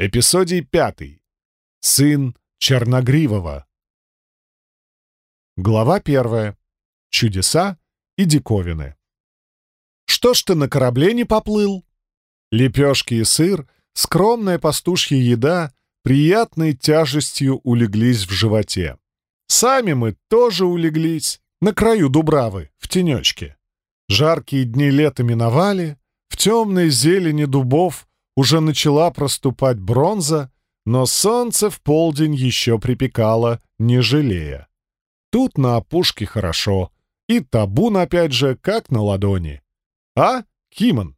Эпизодий пятый. Сын Черногривого. Глава первая. Чудеса и диковины. Что ж ты на корабле не поплыл? Лепешки и сыр, скромная пастушья еда приятной тяжестью улеглись в животе. Сами мы тоже улеглись на краю Дубравы, в тенечке. Жаркие дни лета миновали, в темной зелени дубов уже начала проступать бронза, но солнце в полдень еще припекало, не жалея. Тут на опушке хорошо, и табун опять же, как на ладони. А, Кимон?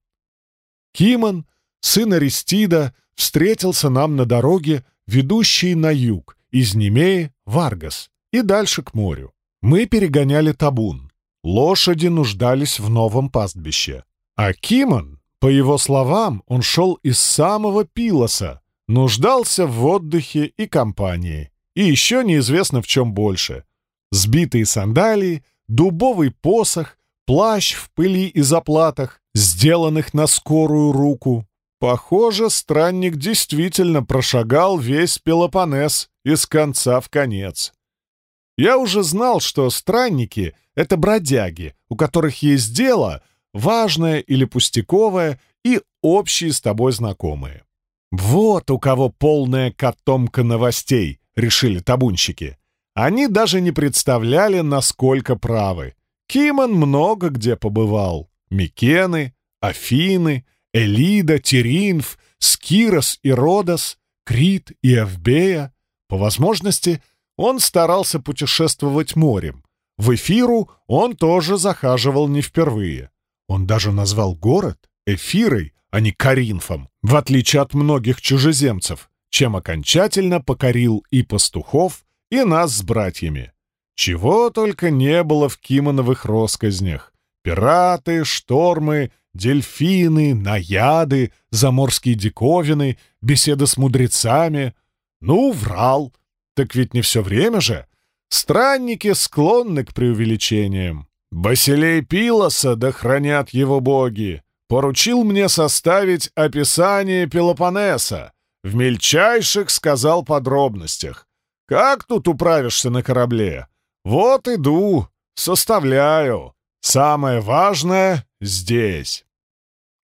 Кимон, сын Аристида, встретился нам на дороге, ведущей на юг, из Немеи в Аргас и дальше к морю. Мы перегоняли табун. Лошади нуждались в новом пастбище. А Кимон по его словам, он шел из самого Пилоса, нуждался в отдыхе и компании. И еще неизвестно в чем больше. Сбитые сандалии, дубовый посох, плащ в пыли и заплатах, сделанных на скорую руку. Похоже, странник действительно прошагал весь Пелопонес из конца в конец. Я уже знал, что странники — это бродяги, у которых есть дело, важное или пустяковое, и общие с тобой знакомые. Вот у кого полная котомка новостей, решили табунщики. Они даже не представляли, насколько правы. Кимон много где побывал. Микены, Афины, Элида, Теринф, Скирос и Родос, Крит и Авбея. По возможности, он старался путешествовать морем. В Эфиру он тоже захаживал не впервые. Он даже назвал город Эфирой, а не Каринфом, в отличие от многих чужеземцев, чем окончательно покорил и пастухов, и нас с братьями. Чего только не было в кимоновых росказнях. Пираты, штормы, дельфины, наяды, заморские диковины, беседы с мудрецами. Ну, врал. Так ведь не все время же. Странники склонны к преувеличениям. Басилей Пилоса, да хранят его боги, поручил мне составить описание Пелопоннеса, в мельчайших сказал подробностях. Как тут управишься на корабле? Вот иду, составляю. Самое важное здесь.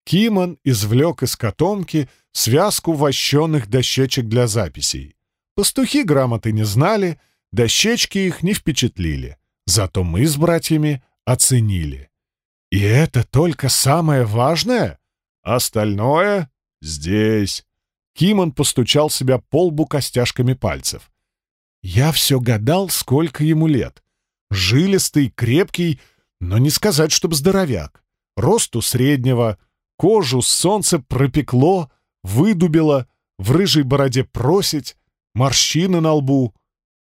Кимон извлек из котомки связку вощеных дощечек для записей. Пастухи грамоты не знали, дощечки их не впечатлили. Зато мы с братьями оценили. И это только самое важное? Остальное здесь. Кимон постучал себя по лбу костяшками пальцев. Я все гадал, сколько ему лет. Жилистый, крепкий, но не сказать, чтоб здоровяк. Росту среднего, кожу солнце пропекло, выдубило, в рыжей бороде просить, морщины на лбу.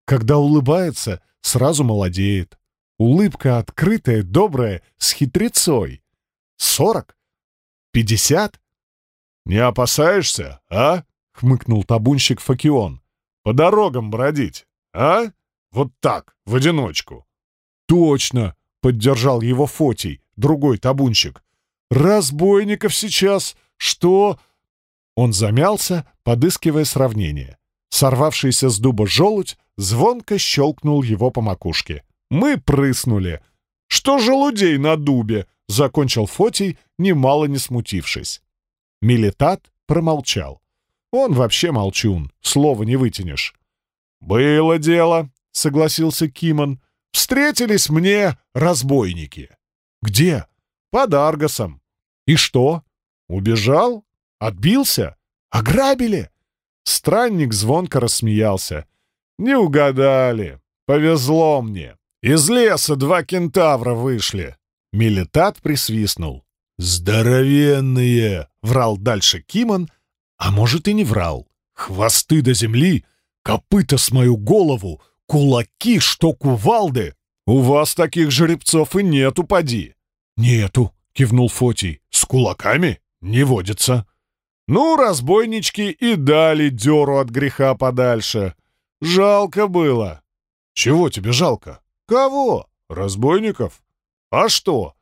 Когда улыбается, сразу молодеет. Улыбка открытая, добрая, с хитрецой. Сорок? Пятьдесят? «Не опасаешься, а?» — хмыкнул табунщик Факион. «По дорогам бродить, а? Вот так, в одиночку». «Точно!» — поддержал его Фотий, другой табунщик. «Разбойников сейчас! Что?» Он замялся, подыскивая сравнение. Сорвавшийся с дуба желудь звонко щелкнул его по макушке. Мы прыснули. «Что желудей на дубе?» — закончил Фотий, немало не смутившись. Милитат промолчал. Он вообще молчун, слова не вытянешь. «Было дело», — согласился Кимон. «Встретились мне разбойники». «Где?» «Под Аргосом». «И что?» «Убежал? Отбился? Ограбили?» Странник звонко рассмеялся. «Не угадали. Повезло мне. Из леса два кентавра вышли. Милитат присвистнул. «Здоровенные!» — врал дальше Кимон, а может и не врал. «Хвосты до земли, копыта с мою голову, кулаки, что кувалды! У вас таких жеребцов и нету, поди!» «Нету!» — кивнул Фотий. «С кулаками не водится!» Ну, разбойнички и дали дёру от греха подальше. Жалко было. Чего тебе жалко? Кого? Разбойников? А что?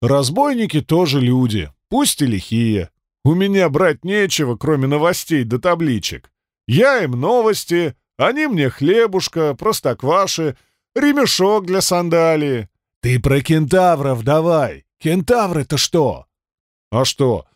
Разбойники тоже люди, пусть и лихие. У меня брать нечего, кроме новостей да табличек. Я им новости, они мне хлебушка, простокваши, ремешок для сандалии. Ты про кентавров давай. Кентавры-то что? А что?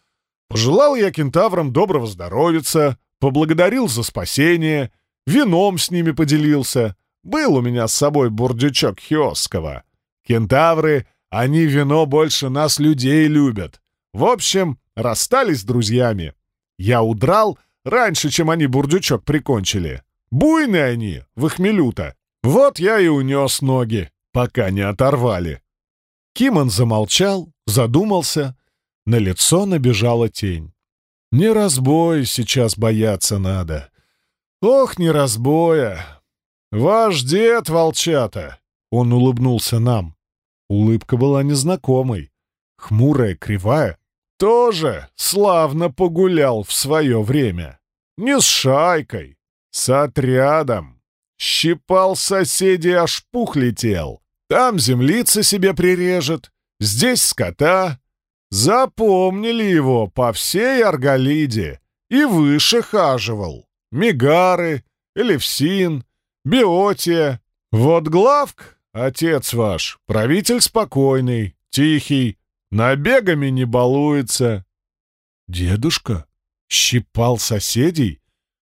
Пожелал я кентаврам доброго здоровица, поблагодарил за спасение, вином с ними поделился. Был у меня с собой бурдючок Хиосского. Кентавры, они вино больше нас, людей, любят. В общем, расстались с друзьями. Я удрал раньше, чем они бурдючок прикончили. Буйные они, в их милюта. Вот я и унес ноги, пока не оторвали. Кимон замолчал, задумался. На лицо набежала тень. Не разбой сейчас бояться надо. Ох, не разбоя! «Ваш дед, волчата!» Он улыбнулся нам. Улыбка была незнакомой, хмурая, кривая. Тоже славно погулял в свое время. Не с шайкой, с отрядом. Щипал соседей, аж пух летел. Там землица себе прирежет, здесь скота. Запомнили его по всей Арголиде и выше хаживал. Мигары, Элевсин, Биотия. Вот главк, отец ваш, правитель спокойный, тихий, набегами не балуется. Дедушка щипал соседей?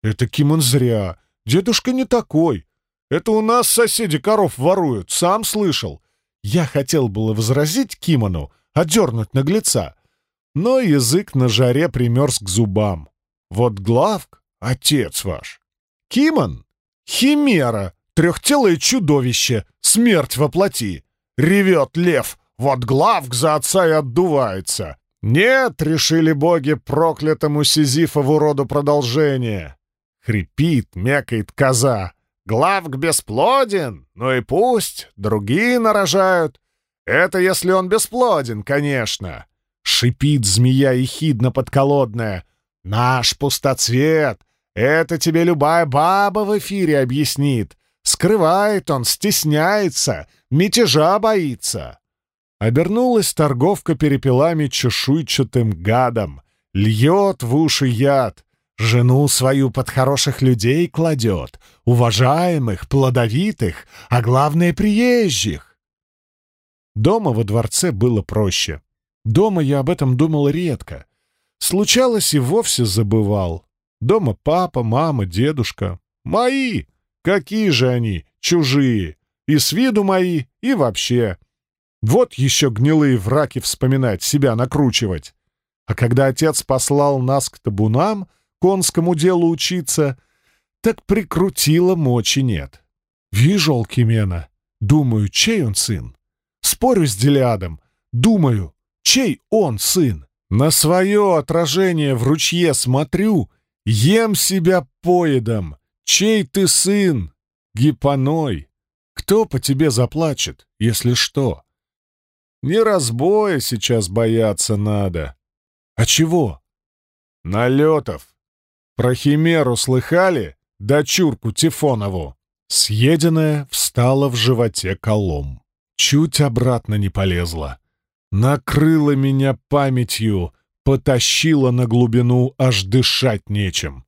Это Кимон зря. Дедушка не такой. Это у нас соседи коров воруют, сам слышал. Я хотел было возразить Кимону, одернуть наглеца, но язык на жаре примерз к зубам. Вот главк, отец ваш. Кимон Химера, трехтелое чудовище, смерть воплоти. Ревет лев, вот главк за отца и отдувается. Нет, решили боги проклятому Сизифову роду продолжение. Хрипит, мякает коза. Главк бесплоден, ну и пусть, другие нарожают. Это если он бесплоден, конечно. Шипит змея ехидно подколодная. Наш пустоцвет, это тебе любая баба в эфире объяснит. Скрывает он, стесняется, мятежа боится. Обернулась торговка перепелами чешуйчатым гадом. Льет в уши яд. Жену свою под хороших людей кладет. Уважаемых, плодовитых, а главное — приезжих. Дома во дворце было проще. Дома я об этом думал редко. Случалось и вовсе забывал. Дома папа, мама, дедушка. Мои! Какие же они, чужие! И с виду мои, и вообще. Вот еще гнилые враки вспоминать, себя накручивать. А когда отец послал нас к табунам, конскому делу учиться, так прикрутило мочи нет. Вижу Алкимена, думаю, чей он сын? Спорю с Делиадом, думаю, чей он сын? На свое отражение в ручье смотрю Ем себя поедом! Чей ты сын? Гипоной! Кто по тебе заплачет, если что? Не разбоя сейчас бояться надо. А чего? Налетов. Про химеру слыхали? Дочурку Тифонову. Съеденная встала в животе колом. Чуть обратно не полезла. Накрыла меня памятью, потащила на глубину, аж дышать нечем.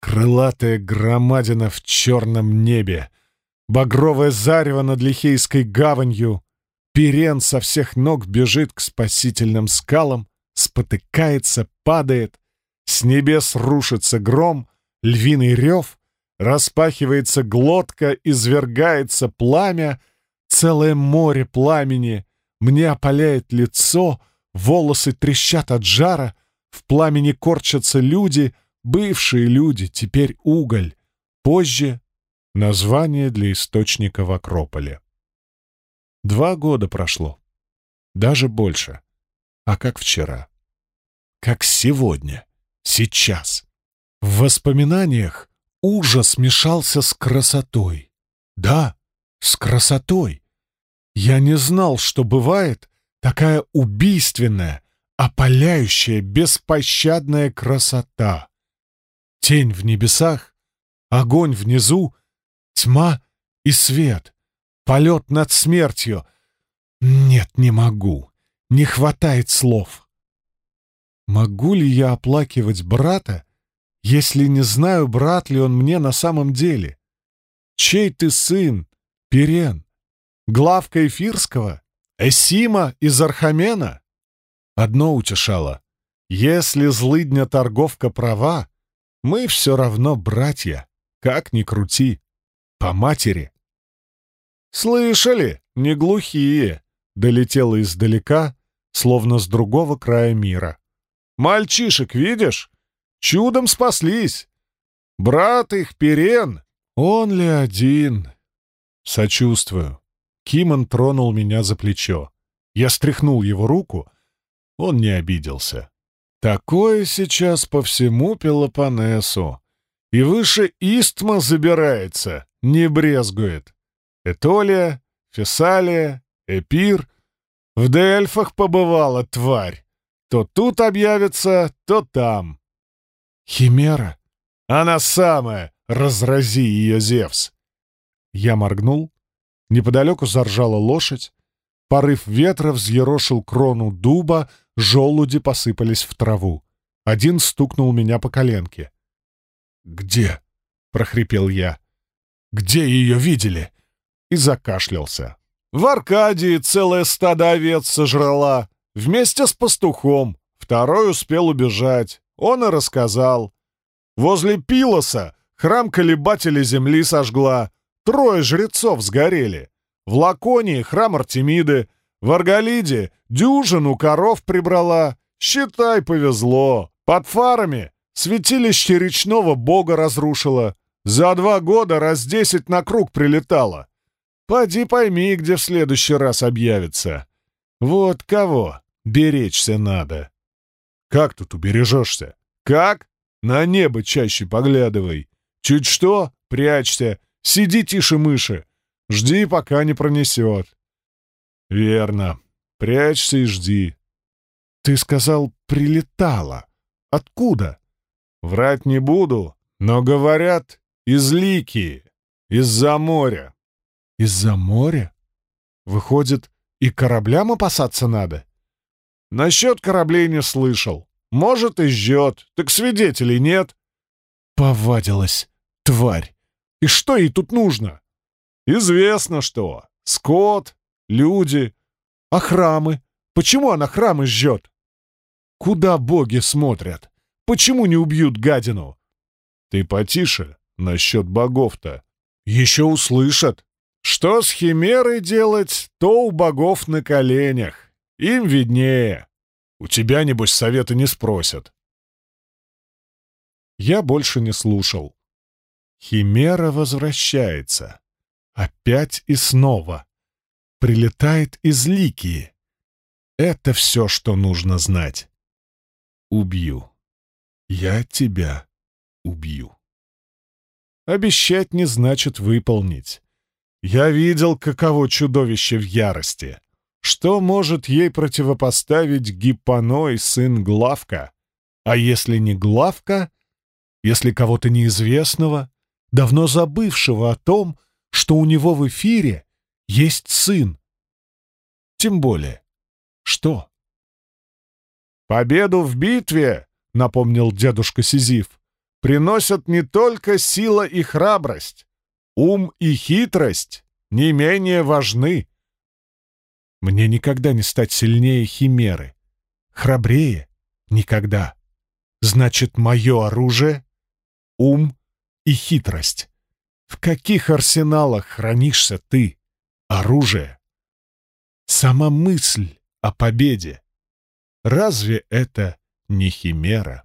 Крылатая громадина в черном небе, багровое зарево над Лихейской гаванью, Пирен со всех ног бежит к спасительным скалам, спотыкается, падает, с небес рушится гром, львиный рев, распахивается глотка, извергается пламя, целое море пламени, мне опаляет лицо — Волосы трещат от жара, в пламени корчатся люди, бывшие люди, теперь уголь. Позже — название для источника в Акрополе. Два года прошло. Даже больше. А как вчера? Как сегодня? Сейчас? В воспоминаниях ужас смешался с красотой. Да, с красотой. Я не знал, что бывает, Такая убийственная, опаляющая, беспощадная красота. Тень в небесах, огонь внизу, тьма и свет, полет над смертью. Нет, не могу, не хватает слов. Могу ли я оплакивать брата, если не знаю, брат ли он мне на самом деле? Чей ты сын, Перен? Главка Эфирского? Эсима из Архамена? Одно утешало. Если злыдня торговка права, мы все равно братья, как ни крути, по матери. «Слышали? Не глухие!» — долетело издалека, словно с другого края мира. «Мальчишек, видишь? Чудом спаслись! Брат их Перен, он ли один?» «Сочувствую». Кимон тронул меня за плечо. Я стряхнул его руку. Он не обиделся. Такое сейчас по всему Пелопоннесу. И выше Истма забирается, не брезгует. Этолия, Фессалия, Эпир. В Дельфах побывала тварь. То тут объявится, то там. Химера. Она самая, разрази ее Зевс. Я моргнул. Неподалеку заржала лошадь. Порыв ветра взъерошил крону дуба, желуди посыпались в траву. Один стукнул меня по коленке. «Где?» — прохрипел я. «Где ее видели?» И закашлялся. «В Аркадии целое стадо овец сожрала, вместе с пастухом. Второй успел убежать. Он и рассказал. Возле Пилоса храм колебателя земли сожгла. Трое жрецов сгорели. В Лаконии храм Артемиды, в Арголиде дюжину коров прибрала. Считай, повезло. Под фарами святилище речного бога разрушила. За два года раз десять на круг прилетала. Поди пойми, где в следующий раз объявится. Вот кого беречься надо. Как тут убережешься? Как? На небо чаще поглядывай. Чуть что, прячься. Сиди тише мыши. Жди, пока не пронесет. Верно. Прячься и жди. Ты сказал, прилетала. Откуда? Врать не буду, но говорят, из Ликии, из-за моря. Из-за моря? Выходит, и кораблям опасаться надо? Насчет кораблей не слышал. Может, и ждет, так свидетелей нет. Повадилась, тварь. И что ей тут нужно? Известно что. Скот, люди. А храмы? Почему она храмы жжет? Куда боги смотрят? Почему не убьют гадину? Ты потише насчет богов-то. Еще услышат. Что с химерой делать, то у богов на коленях. Им виднее. У тебя, небось, совета не спросят. Я больше не слушал. Химера возвращается. Опять и снова. Прилетает из Ликии. Это все, что нужно знать. Убью. Я тебя убью. Обещать не значит выполнить. Я видел, каково чудовище в ярости. Что может ей противопоставить Гиппоной, сын Главка? А если не Главка, если кого-то неизвестного, давно забывшего о том, что у него в эфире есть сын? Тем более, что? «Победу в битве!» — напомнил дедушка Сизиф, — приносят не только сила и храбрость. Ум и хитрость не менее важны. Мне никогда не стать сильнее химеры. Храбрее — никогда. Значит, мое оружие — ум и хитрость. В каких арсеналах хранишься ты, оружие? Сама мысль о победе. Разве это не химера?